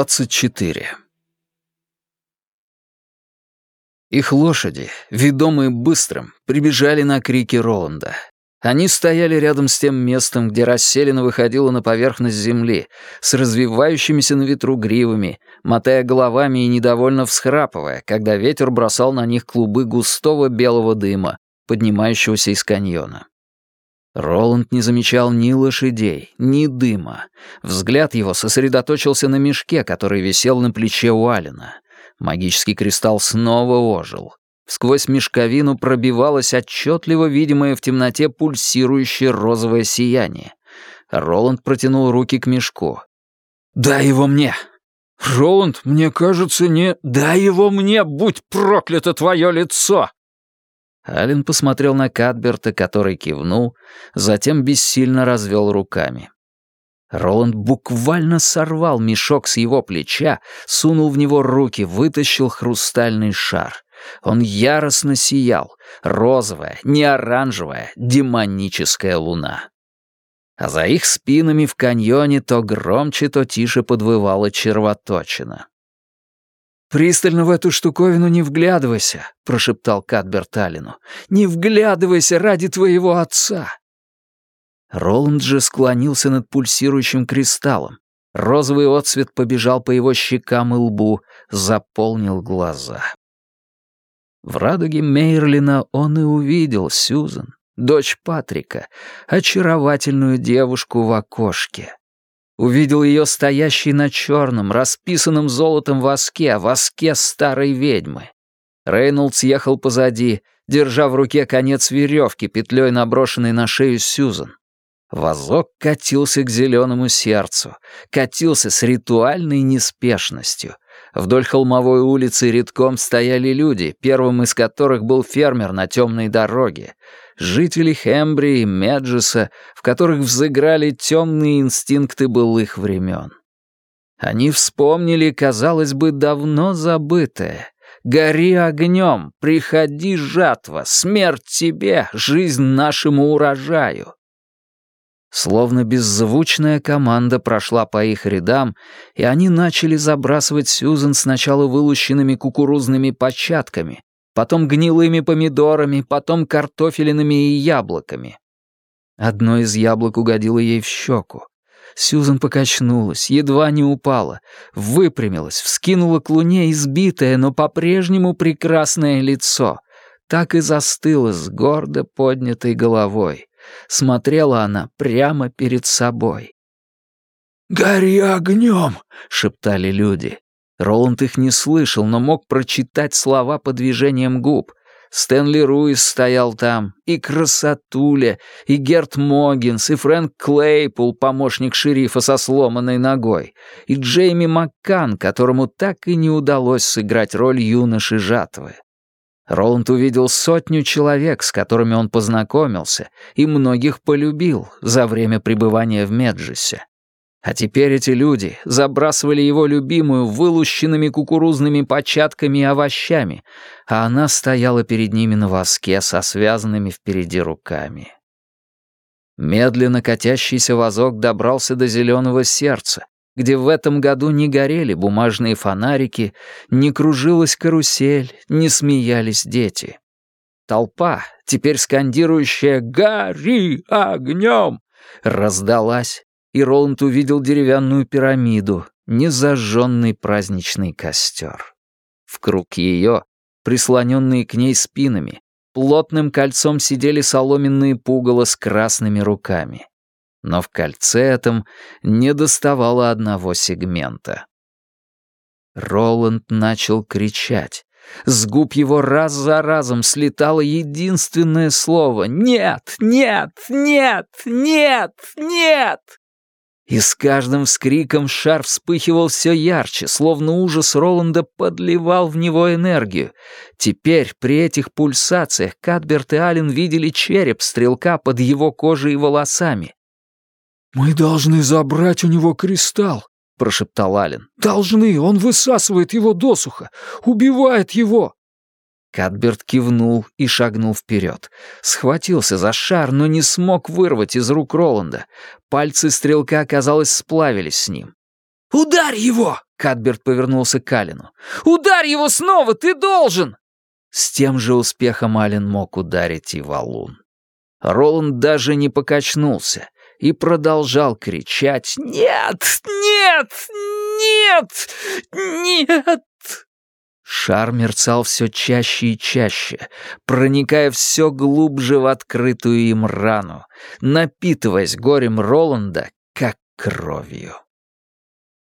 24. Их лошади, ведомые быстрым, прибежали на крики Роланда. Они стояли рядом с тем местом, где расселена выходила на поверхность земли, с развивающимися на ветру гривами, мотая головами и недовольно всхрапывая, когда ветер бросал на них клубы густого белого дыма, поднимающегося из каньона. Роланд не замечал ни лошадей, ни дыма. Взгляд его сосредоточился на мешке, который висел на плече у Алина. Магический кристалл снова ожил. Сквозь мешковину пробивалось отчетливо видимое в темноте пульсирующее розовое сияние. Роланд протянул руки к мешку. «Дай его мне!» «Роланд, мне кажется, не...» «Дай его мне, будь проклято твое лицо!» Ален посмотрел на Кадберта, который кивнул, затем бессильно развел руками. Роланд буквально сорвал мешок с его плеча, сунул в него руки, вытащил хрустальный шар. Он яростно сиял, розовая, не оранжевая, демоническая луна. А за их спинами в каньоне то громче, то тише подвывала червоточина. «Пристально в эту штуковину не вглядывайся», — прошептал Кадберт Алину. «Не вглядывайся ради твоего отца». Роланд же склонился над пульсирующим кристаллом. Розовый отцвет побежал по его щекам и лбу, заполнил глаза. В радуге Мейрлина он и увидел Сьюзан, дочь Патрика, очаровательную девушку в окошке. Увидел ее стоящей на черном, расписанном золотом воске, воске старой ведьмы. Рейнольдс ехал позади, держа в руке конец веревки, петлей наброшенной на шею Сьюзан. Возок катился к зеленому сердцу, катился с ритуальной неспешностью. Вдоль холмовой улицы редком стояли люди, первым из которых был фермер на темной дороге жителей Хембри и Меджеса, в которых взыграли темные инстинкты былых времен. Они вспомнили, казалось бы, давно забытое. «Гори огнем, приходи жатва, смерть тебе, жизнь нашему урожаю». Словно беззвучная команда прошла по их рядам, и они начали забрасывать Сьюзен сначала вылущенными кукурузными початками, потом гнилыми помидорами, потом картофелинами и яблоками. Одно из яблок угодило ей в щеку. Сьюзан покачнулась, едва не упала, выпрямилась, вскинула к луне избитое, но по-прежнему прекрасное лицо. Так и застыла с гордо поднятой головой. Смотрела она прямо перед собой. «Гори огнем!» — шептали люди. Роланд их не слышал, но мог прочитать слова по движениям губ. Стэнли Руис стоял там, и Красотуля, и Герт Могинс, и Фрэнк Клейпул, помощник шерифа со сломанной ногой, и Джейми Маккан, которому так и не удалось сыграть роль юноши жатвы. Роланд увидел сотню человек, с которыми он познакомился, и многих полюбил за время пребывания в Меджесе. А теперь эти люди забрасывали его любимую вылущенными кукурузными початками и овощами, а она стояла перед ними на воске со связанными впереди руками. Медленно катящийся вазок добрался до зеленого сердца, где в этом году не горели бумажные фонарики, не кружилась карусель, не смеялись дети. Толпа, теперь скандирующая «Гори огнем!», раздалась и Роланд увидел деревянную пирамиду, незажженный праздничный костер. В круг ее, прислоненные к ней спинами, плотным кольцом сидели соломенные пугало с красными руками. Но в кольце этом не доставало одного сегмента. Роланд начал кричать. С губ его раз за разом слетало единственное слово «Нет! Нет! Нет! Нет! Нет!» И с каждым вскриком шар вспыхивал все ярче, словно ужас Роланда подливал в него энергию. Теперь при этих пульсациях Кадберт и Аллен видели череп стрелка под его кожей и волосами. «Мы должны забрать у него кристалл», — прошептал Аллен. «Должны, он высасывает его досуха, убивает его». Кадберт кивнул и шагнул вперед. Схватился за шар, но не смог вырвать из рук Роланда. Пальцы стрелка, казалось, сплавились с ним. «Ударь его!» — Кадберт повернулся к Алину. «Ударь его снова! Ты должен!» С тем же успехом Ален мог ударить и валун. Роланд даже не покачнулся и продолжал кричать «Нет! Нет! Нет! Нет!» Шар мерцал все чаще и чаще, проникая все глубже в открытую им рану, напитываясь горем Роланда, как кровью.